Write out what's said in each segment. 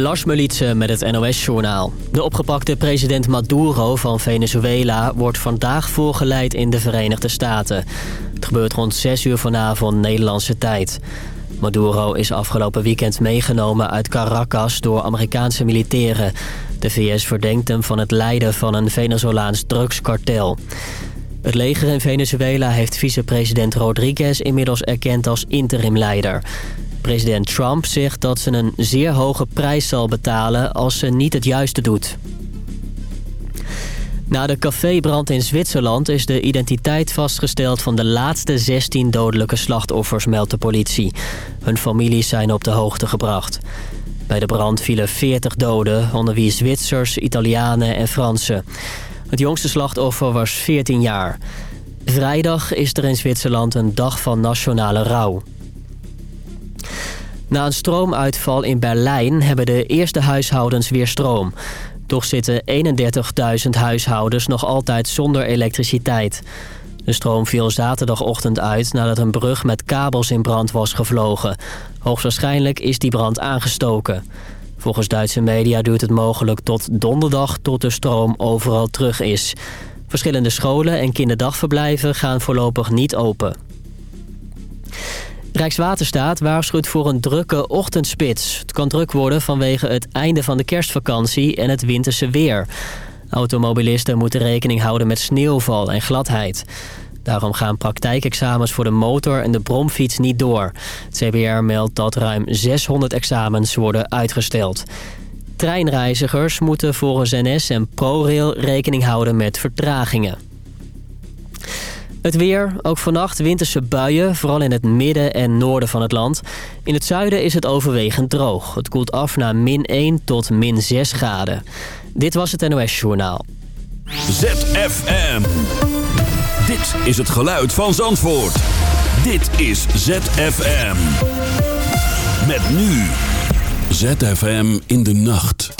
Lars Melitse met het NOS-journaal. De opgepakte president Maduro van Venezuela wordt vandaag voorgeleid in de Verenigde Staten. Het gebeurt rond 6 uur vanavond Nederlandse tijd. Maduro is afgelopen weekend meegenomen uit Caracas door Amerikaanse militairen. De VS verdenkt hem van het leiden van een Venezolaans drugskartel. Het leger in Venezuela heeft vicepresident Rodriguez inmiddels erkend als interimleider. President Trump zegt dat ze een zeer hoge prijs zal betalen als ze niet het juiste doet. Na de cafébrand in Zwitserland is de identiteit vastgesteld van de laatste 16 dodelijke slachtoffers, meldt de politie. Hun families zijn op de hoogte gebracht. Bij de brand vielen 40 doden, onder wie Zwitsers, Italianen en Fransen. Het jongste slachtoffer was 14 jaar. Vrijdag is er in Zwitserland een dag van nationale rouw. Na een stroomuitval in Berlijn hebben de eerste huishoudens weer stroom. Toch zitten 31.000 huishoudens nog altijd zonder elektriciteit. De stroom viel zaterdagochtend uit nadat een brug met kabels in brand was gevlogen. Hoogstwaarschijnlijk is die brand aangestoken. Volgens Duitse media duurt het mogelijk tot donderdag tot de stroom overal terug is. Verschillende scholen en kinderdagverblijven gaan voorlopig niet open. Rijkswaterstaat waarschuwt voor een drukke ochtendspits. Het kan druk worden vanwege het einde van de kerstvakantie en het winterse weer. Automobilisten moeten rekening houden met sneeuwval en gladheid. Daarom gaan praktijkexamens voor de motor en de bromfiets niet door. Het CBR meldt dat ruim 600 examens worden uitgesteld. Treinreizigers moeten volgens NS en ProRail rekening houden met vertragingen. Het weer, ook vannacht winterse buien, vooral in het midden en noorden van het land. In het zuiden is het overwegend droog. Het koelt af naar min 1 tot min 6 graden. Dit was het NOS Journaal. ZFM. Dit is het geluid van Zandvoort. Dit is ZFM. Met nu. ZFM in de nacht.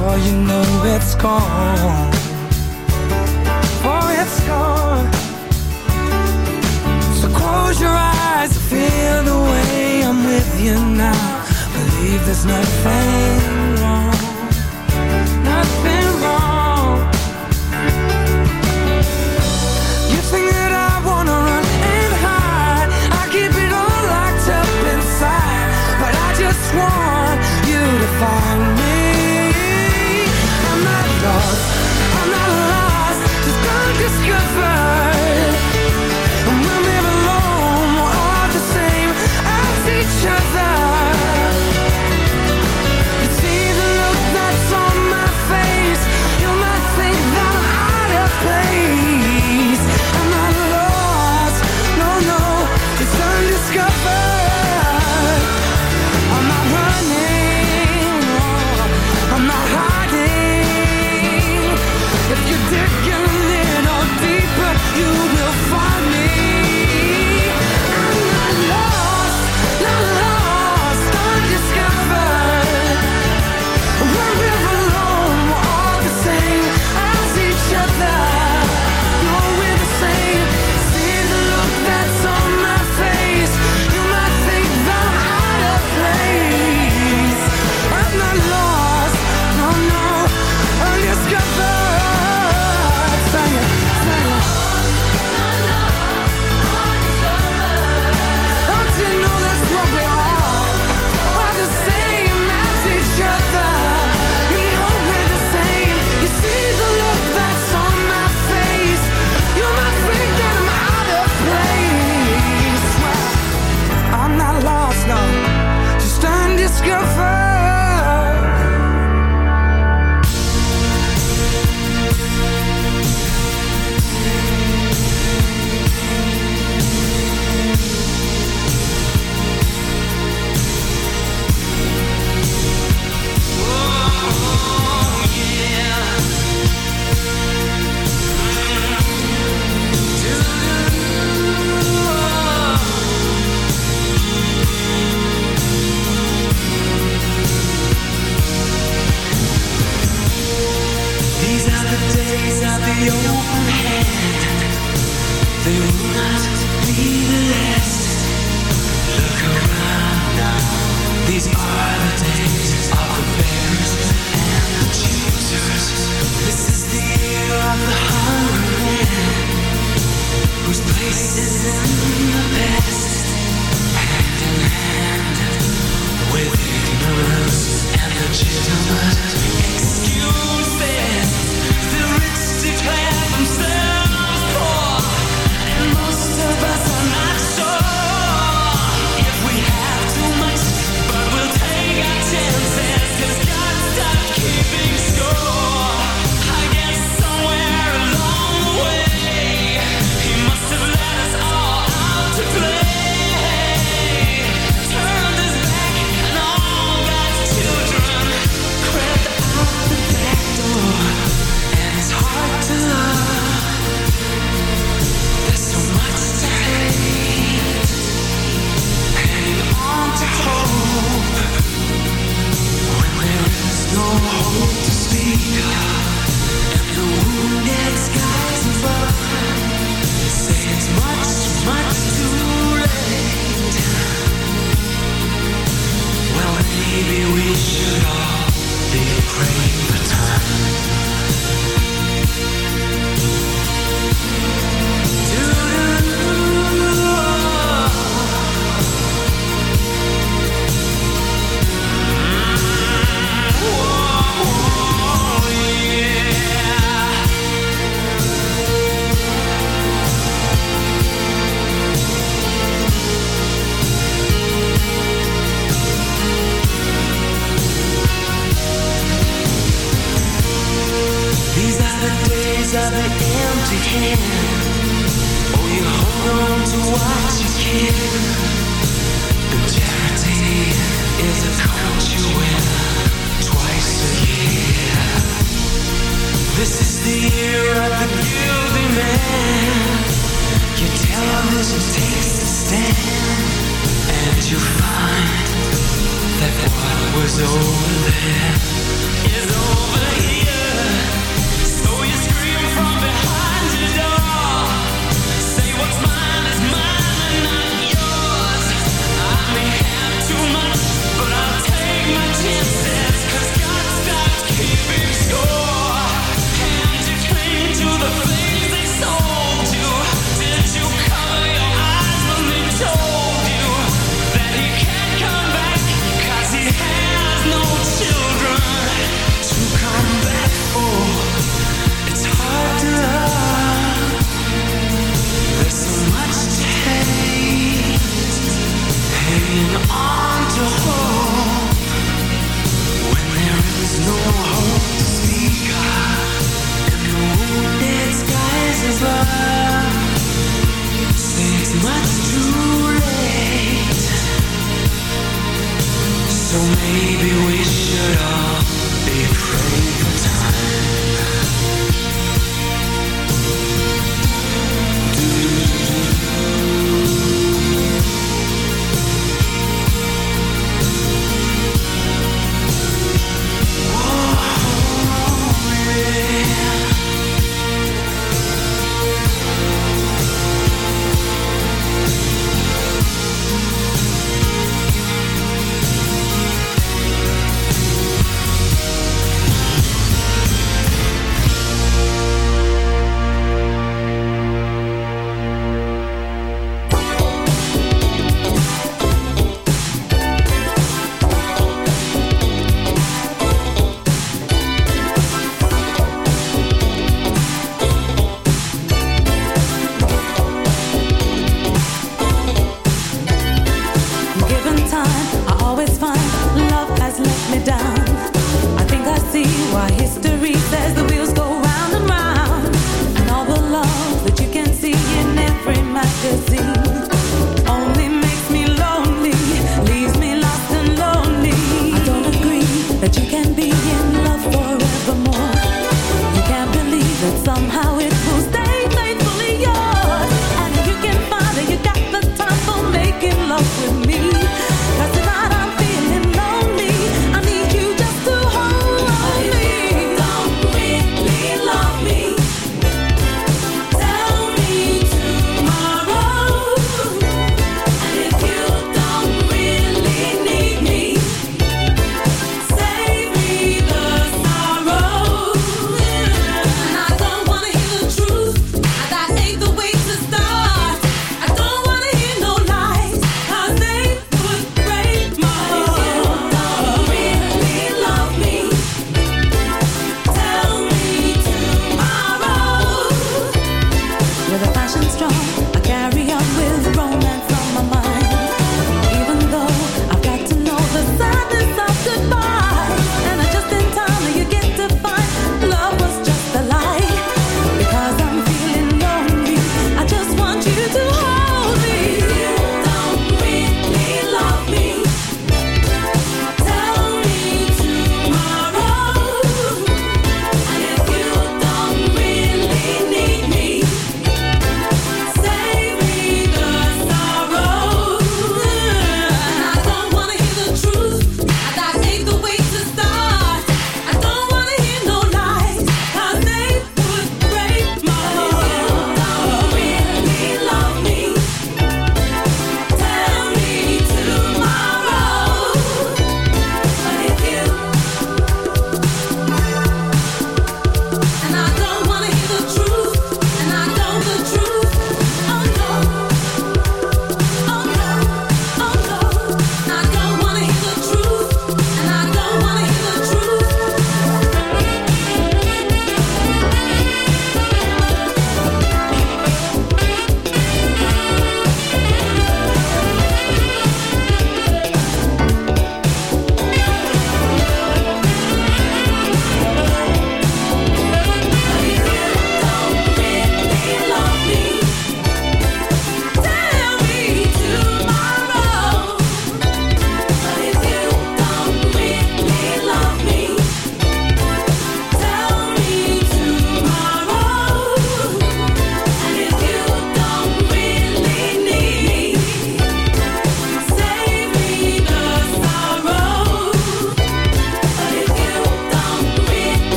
For you know it's gone. For it's gone. So close your eyes and feel the way I'm with you now. Believe there's nothing